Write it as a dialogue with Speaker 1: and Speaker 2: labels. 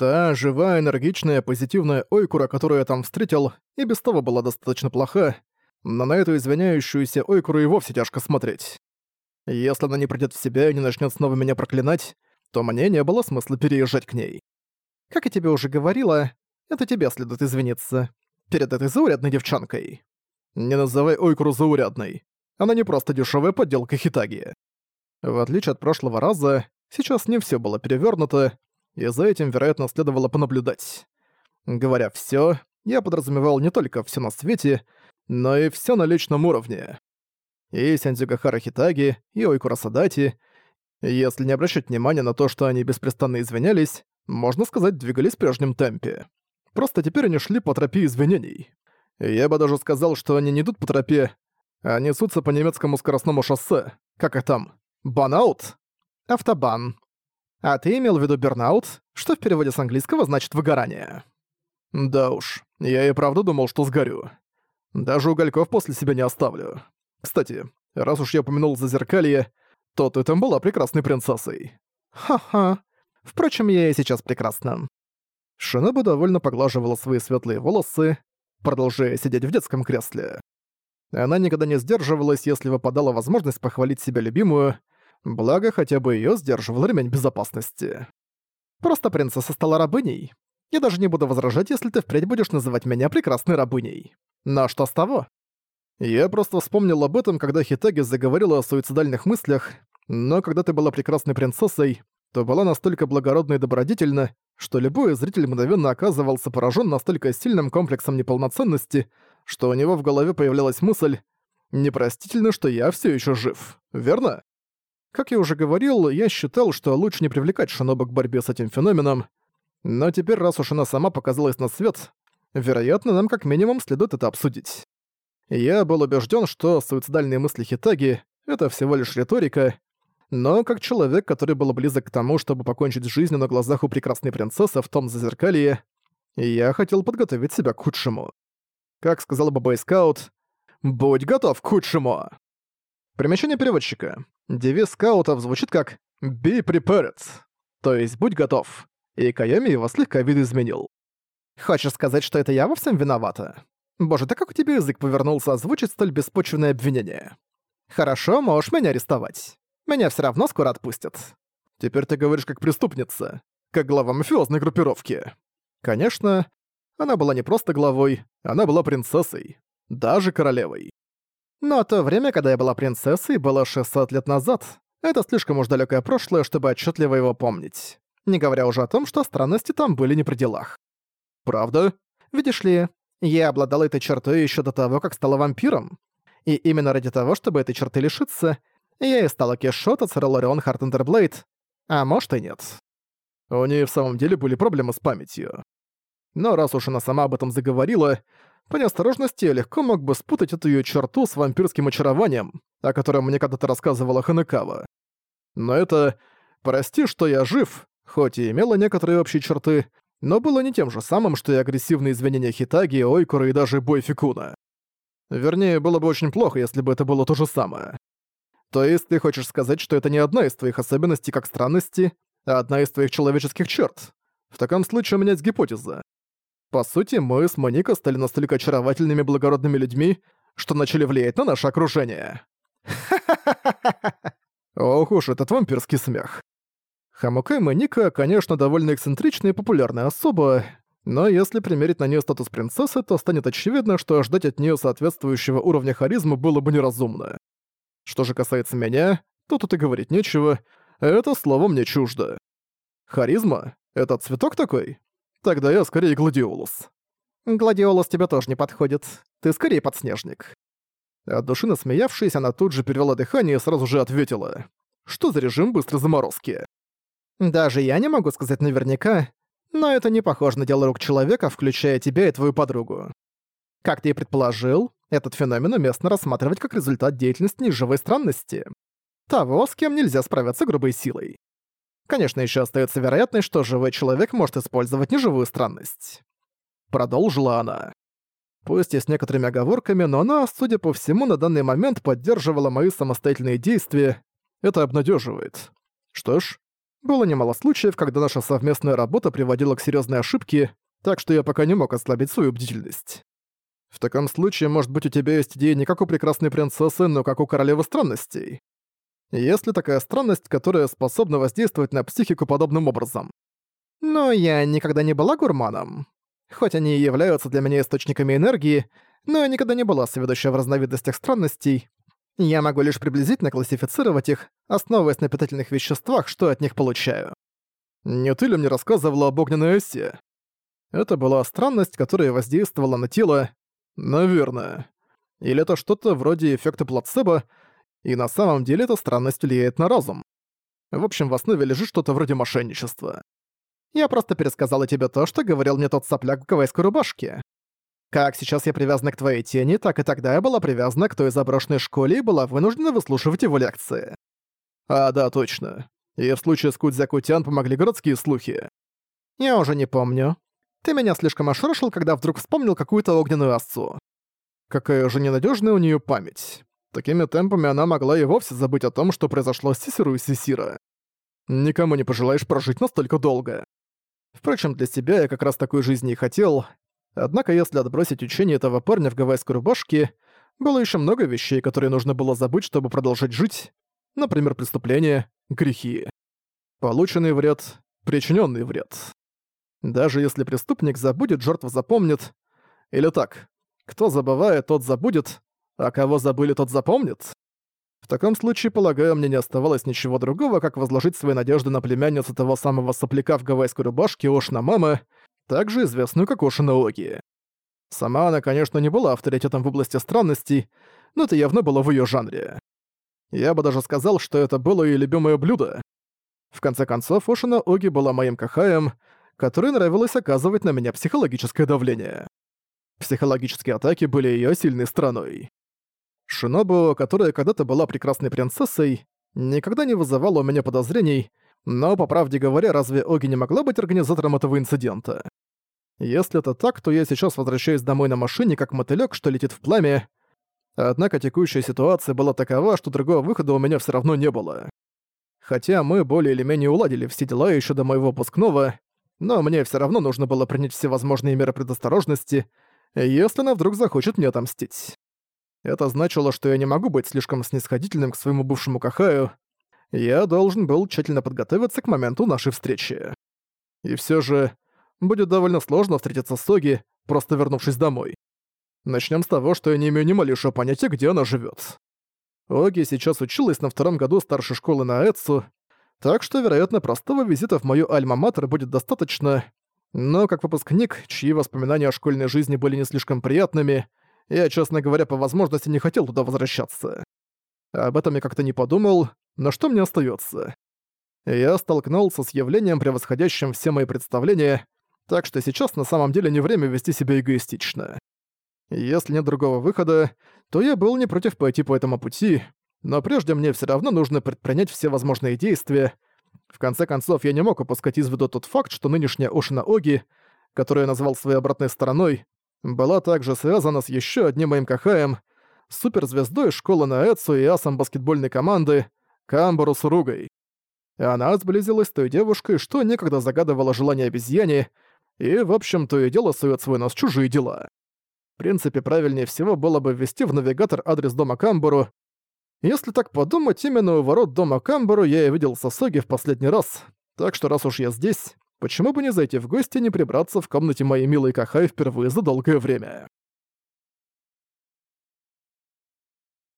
Speaker 1: Та живая, энергичная, позитивная Ойкура, которую я там встретил, и без того была достаточно плоха, но на эту извиняющуюся Ойкуру и вовсе тяжко смотреть. Если она не придёт в себя и не начнёт снова меня проклинать, то мне не было смысла переезжать к ней. Как я тебе уже говорила, это тебе следует извиниться. Перед этой заурядной девчонкой. Не называй Ойкуру заурядной. Она не просто дешевая подделка Хитаги. В отличие от прошлого раза, сейчас не все было перевернуто, и за этим, вероятно, следовало понаблюдать. Говоря все, я подразумевал не только все на свете, но и все на личном уровне. И Сендзюгахара Хитаги, и Ойкурасадати, если не обращать внимания на то, что они беспрестанно извинялись, можно сказать, двигались в прежнем темпе. Просто теперь они шли по тропе извинений. Я бы даже сказал, что они не идут по тропе, а несутся по немецкому скоростному шоссе. Как и там? Банаут? Автобан. А ты имел в виду бернаут, что в переводе с английского значит «выгорание». Да уж, я и правда думал, что сгорю. Даже угольков после себя не оставлю. Кстати, раз уж я упомянул зазеркалье, то ты там была прекрасной принцессой. Ха-ха. Впрочем, я и сейчас прекрасна. Шиноба довольно поглаживала свои светлые волосы, продолжая сидеть в детском кресле. Она никогда не сдерживалась, если выпадала возможность похвалить себя любимую, благо хотя бы её сдерживал ремень безопасности. Просто принцесса стала рабыней. Я даже не буду возражать, если ты впредь будешь называть меня прекрасной рабыней. Но что с того? Я просто вспомнил об этом, когда Хитаги заговорила о суицидальных мыслях, но когда ты была прекрасной принцессой, то была настолько благородна и добродетельна, что любой зритель мгновенно оказывался поражен настолько сильным комплексом неполноценности, что у него в голове появлялась мысль «Непростительно, что я все еще жив, верно?» Как я уже говорил, я считал, что лучше не привлекать Шиноба к борьбе с этим феноменом, но теперь, раз уж она сама показалась на свет, вероятно, нам как минимум следует это обсудить. Я был убежден, что суицидальные мысли Хитаги — это всего лишь риторика, но как человек, который был близок к тому, чтобы покончить с жизнью на глазах у прекрасной принцессы в том зазеркалье, я хотел подготовить себя к худшему. Как сказал бы бойскаут, «Будь готов к худшему!» Примечание переводчика. Девиз скаутов звучит как «Be prepared», то есть «Будь готов». И Кайоми его слегка видоизменил. «Хочешь сказать, что это я во всем виновата? Боже, так как у тебя язык повернулся озвучить столь беспочвенное обвинение? Хорошо, можешь меня арестовать. Меня все равно скоро отпустят. Теперь ты говоришь как преступница, как глава мафиозной группировки». Конечно, она была не просто главой, она была принцессой, даже королевой. Но то время, когда я была принцессой, было 600 лет назад. Это слишком уж далекое прошлое, чтобы отчетливо его помнить. Не говоря уже о том, что странности там были не при делах. Правда? Видишь ли, я обладала этой чертой еще до того, как стала вампиром. И именно ради того, чтобы этой черты лишиться, я и стала Кешот от Саралорион Хартендерблейд, а может и нет. У нее в самом деле были проблемы с памятью. Но раз уж она сама об этом заговорила, по неосторожности я легко мог бы спутать эту её черту с вампирским очарованием, о котором мне когда-то рассказывала Ханекава. Но это «прости, что я жив», хоть и имела некоторые общие черты, но было не тем же самым, что и агрессивные извинения Хитаги, Ойкура и даже бой Фикуна. Вернее, было бы очень плохо, если бы это было то же самое. То есть ты хочешь сказать, что это не одна из твоих особенностей как странности, а одна из твоих человеческих черт? В таком случае у меня есть гипотеза. По сути, мы с Моника стали настолько очаровательными благородными людьми, что начали влиять на наше окружение. Ох уж этот вампирский смех. Хамука и Моника, конечно, довольно эксцентричная и популярная особа, но если примерить на нее статус принцессы, то станет очевидно, что ждать от нее соответствующего уровня харизмы было бы неразумно. Что же касается меня, то тут и говорить нечего, это слово мне чуждо. Харизма? Это цветок такой? Тогда я скорее Гладиолус. Гладиолус тебе тоже не подходит. Ты скорее подснежник. От души насмеявшись, она тут же перевела дыхание и сразу же ответила. Что за режим быстрой заморозки? Даже я не могу сказать наверняка, но это не похоже на дело рук человека, включая тебя и твою подругу. Как ты и предположил, этот феномен уместно рассматривать как результат деятельности неживой странности. Того, с кем нельзя справиться грубой силой. Конечно, еще остается вероятность, что живой человек может использовать неживую странность. Продолжила она. Пусть и с некоторыми оговорками, но она, судя по всему, на данный момент поддерживала мои самостоятельные действия. Это обнадеживает. Что ж, было немало случаев, когда наша совместная работа приводила к серьезной ошибке, так что я пока не мог ослабить свою бдительность. В таком случае, может быть, у тебя есть идея не как у прекрасной принцессы, но как у королевы странностей если такая странность, которая способна воздействовать на психику подобным образом. Но я никогда не была гурманом. Хоть они и являются для меня источниками энергии, но я никогда не была сведущая в разновидностях странностей. Я могу лишь приблизительно классифицировать их, основываясь на питательных веществах, что от них получаю. Не ты ли мне рассказывала об огненной осе? Это была странность, которая воздействовала на тело, наверное. Или это что-то вроде эффекта плацебо, и на самом деле эта странность влияет на разум. В общем, в основе лежит что-то вроде мошенничества. Я просто пересказала тебе то, что говорил мне тот сопляк в гавайской рубашке. Как сейчас я привязана к твоей тени, так и тогда я была привязана к той заброшенной школе и была вынуждена выслушивать его лекции. А, да, точно. И в случае с Кудзякутян помогли городские слухи. Я уже не помню. Ты меня слишком ошарашил, когда вдруг вспомнил какую-то огненную овцу. Какая же ненадежная у нее память. Такими темпами она могла и вовсе забыть о том, что произошло с Сисеру и Сисира. Никому не пожелаешь прожить настолько долго. Впрочем, для себя я как раз такой жизни и хотел. Однако, если отбросить учение этого парня в гавайской рубашке, было еще много вещей, которые нужно было забыть, чтобы продолжать жить. Например, преступления, грехи. Полученный вред, причиненный вред. Даже если преступник забудет, жертва запомнит. Или так, кто забывает, тот забудет, а кого забыли, тот запомнит. В таком случае, полагаю, мне не оставалось ничего другого, как возложить свои надежды на племянницу того самого сопляка в гавайской рубашке Ошна мамы, также известную как Ошина Оги. Сама она, конечно, не была авторитетом в области странностей, но это явно было в ее жанре. Я бы даже сказал, что это было ее любимое блюдо. В конце концов, Ошина Оги была моим кахаем, который нравилось оказывать на меня психологическое давление. Психологические атаки были ее сильной стороной. Шинобу, которая когда-то была прекрасной принцессой, никогда не вызывала у меня подозрений, но, по правде говоря, разве Оги не могла быть организатором этого инцидента? Если это так, то я сейчас возвращаюсь домой на машине, как мотылёк, что летит в пламя. Однако текущая ситуация была такова, что другого выхода у меня все равно не было. Хотя мы более или менее уладили все дела еще до моего выпускного, но мне все равно нужно было принять все возможные меры предосторожности, если она вдруг захочет мне отомстить. Это значило, что я не могу быть слишком снисходительным к своему бывшему Кахаю. Я должен был тщательно подготовиться к моменту нашей встречи. И все же, будет довольно сложно встретиться с Соги, просто вернувшись домой. Начнем с того, что я не имею ни малейшего понятия, где она живет. Оги сейчас училась на втором году старшей школы на Эцу, так что, вероятно, простого визита в мою альма-матер будет достаточно, но как выпускник, чьи воспоминания о школьной жизни были не слишком приятными, я, честно говоря, по возможности не хотел туда возвращаться. Об этом я как-то не подумал, но что мне остается? Я столкнулся с явлением, превосходящим все мои представления, так что сейчас на самом деле не время вести себя эгоистично. Если нет другого выхода, то я был не против пойти по этому пути, но прежде мне все равно нужно предпринять все возможные действия. В конце концов, я не мог упускать из виду тот факт, что нынешняя Ошина Оги, которую я назвал своей обратной стороной, была также связана с еще одним моим кахаем, суперзвездой школы на Эцу и асом баскетбольной команды Камбару Суругой. И она сблизилась с той девушкой, что некогда загадывала желание обезьяне, и, в общем, то и дело сует свой нос чужие дела. В принципе, правильнее всего было бы ввести в навигатор адрес дома Камбару. Если так подумать, именно у ворот дома Камбару я и видел Сосоги в последний раз, так что раз уж я здесь, почему бы не зайти в гости и не прибраться в комнате моей милой Кахай впервые за долгое время?